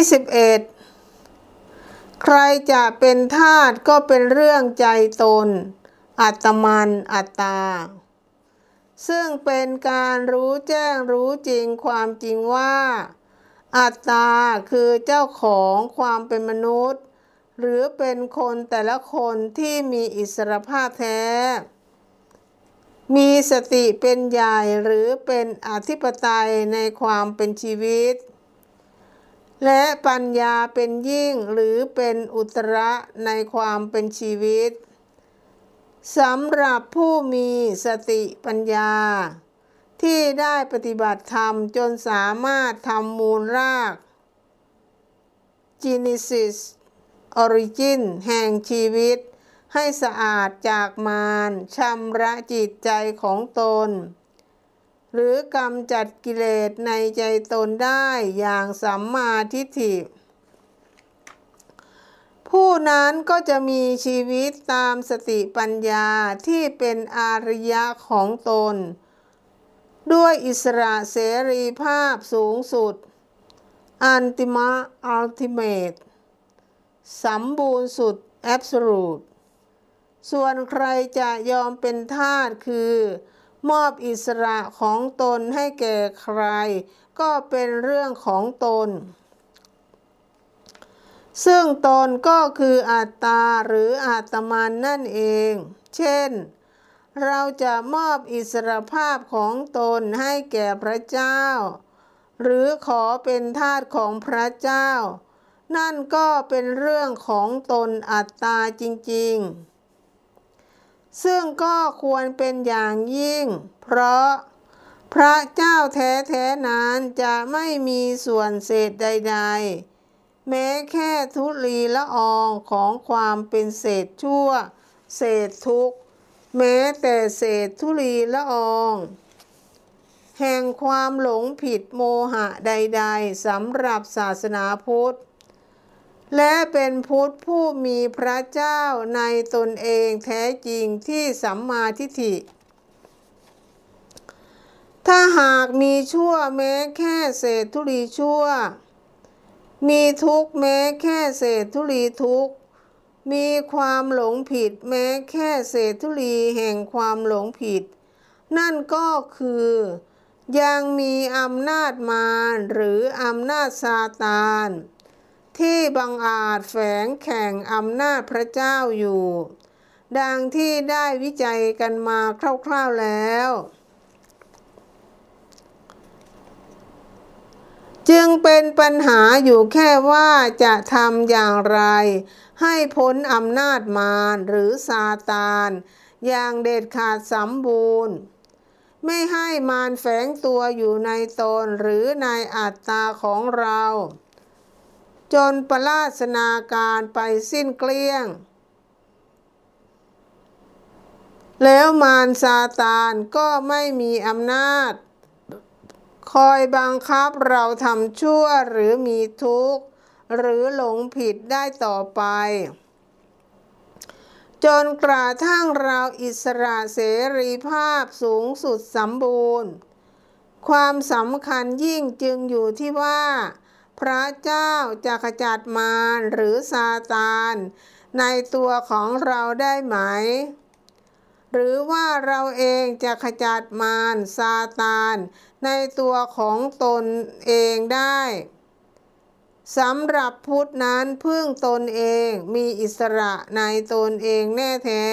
21 ใครจะเป็นทาสก็เป็นเรื่องใจตน อัตมันอัตตา ซึ่งเป็นการรู้แจ้งรู้จริงความจริงว่า อัตตาคือเจ้าของความเป็นมนุษย์ หรือเป็นคนแต่ละคนที่มีอิสรภาพแท้ มีสติเป็นใหญ่หรือเป็นอธิปไตยในความเป็นชีวิต และปัญญาเป็นยิ่งหรือเป็นอุตระในความเป็นชีวิตสำหรับผู้มีสติปัญญา ที่ได้ปฏิบัติธรรมจนสามารถทำมูลราก Genesis Origin แห่งชีวิต ให้สะอาดจากมารชำระจิตใจของตน หรือกำจัดกิเลสในใจตนได้อย่างสัมมาทิฏฐิ ผู้นั้นก็จะมีชีวิตตามสติปัญญาที่เป็นอาริยะของตน ด้วยอิสระเสรีภาพสูงสุด อันติมาอัลติเมตสมบูรณ์สุดแอบสูตส่วนใครจะยอมเป็นทาสคือ มอบอิสระของตนให้แก่ใคร ก็เป็นเรื่องของตน ซึ่งตนก็คืออัตตาหรืออาตมันนั่นเอง เช่น เราจะมอบอิสรภาพของตนให้แก่พระเจ้า หรือขอเป็นทาสของพระเจ้า นั่นก็เป็นเรื่องของตนอัตตาจริง ๆ ซึ่งก็ควรเป็นอย่างยิ่ง เพราะพระเจ้าแท้ๆนั้นจะไม่มีส่วนเศษใด ๆ แม้แค่ทุลีละอองของความเป็นเศษชั่ว เศษทุกแม้แต่เศษทุลีละออง แห่งความหลงผิดโมหะใด ๆสำหรับศาสนาพุทธ และเป็นพุทธผู้มีพระเจ้าในตนเองแท้จริงที่สัมมาทิฏฐิ ถ้าหากมีชั่วแม้แค่เศษทุลีชั่ว มีทุกแม้แค่เศษทุลีทุก มีความหลงผิดแม้แค่เศษทุลีแห่งความหลงผิด นั่นก็คือ ยังมีอำนาจมารหรืออำนาจซาตาน ที่บังอาจแฝงแข่งอำนาจพระเจ้าอยู่ ดังที่ได้วิจัยกันมาคร่าวๆแล้ว จึงเป็นปัญหาอยู่แค่ว่าจะทำอย่างไร ให้พ้นอำนาจมารหรือซาตาน อย่างเด็ดขาดสมบูรณ์ไม่ให้มารแฝงตัวอยู่ในตนหรือในอัตตาของเรา จนประลาสนาการไปสิ้นเกลี้ยง แล้วมารซาตานก็ไม่มีอำนาจ คอยบังคับเราทำชั่วหรือมีทุกข์ หรือหลงผิดได้ต่อไป จนกระทั่งเราอิสระเสรีภาพสูงสุดสมบูรณ์ ความสำคัญยิ่งจึงอยู่ที่ว่า พระเจ้าจะขจัดมารหรือซาตาน ในตัวของเราได้ไหม หรือว่าเราเองจะขจัดมารซาตาน ในตัวของตนเองได้สำหรับพุทธนั้นพึ่งตนเองมีอิสระในตนเองแน่แท้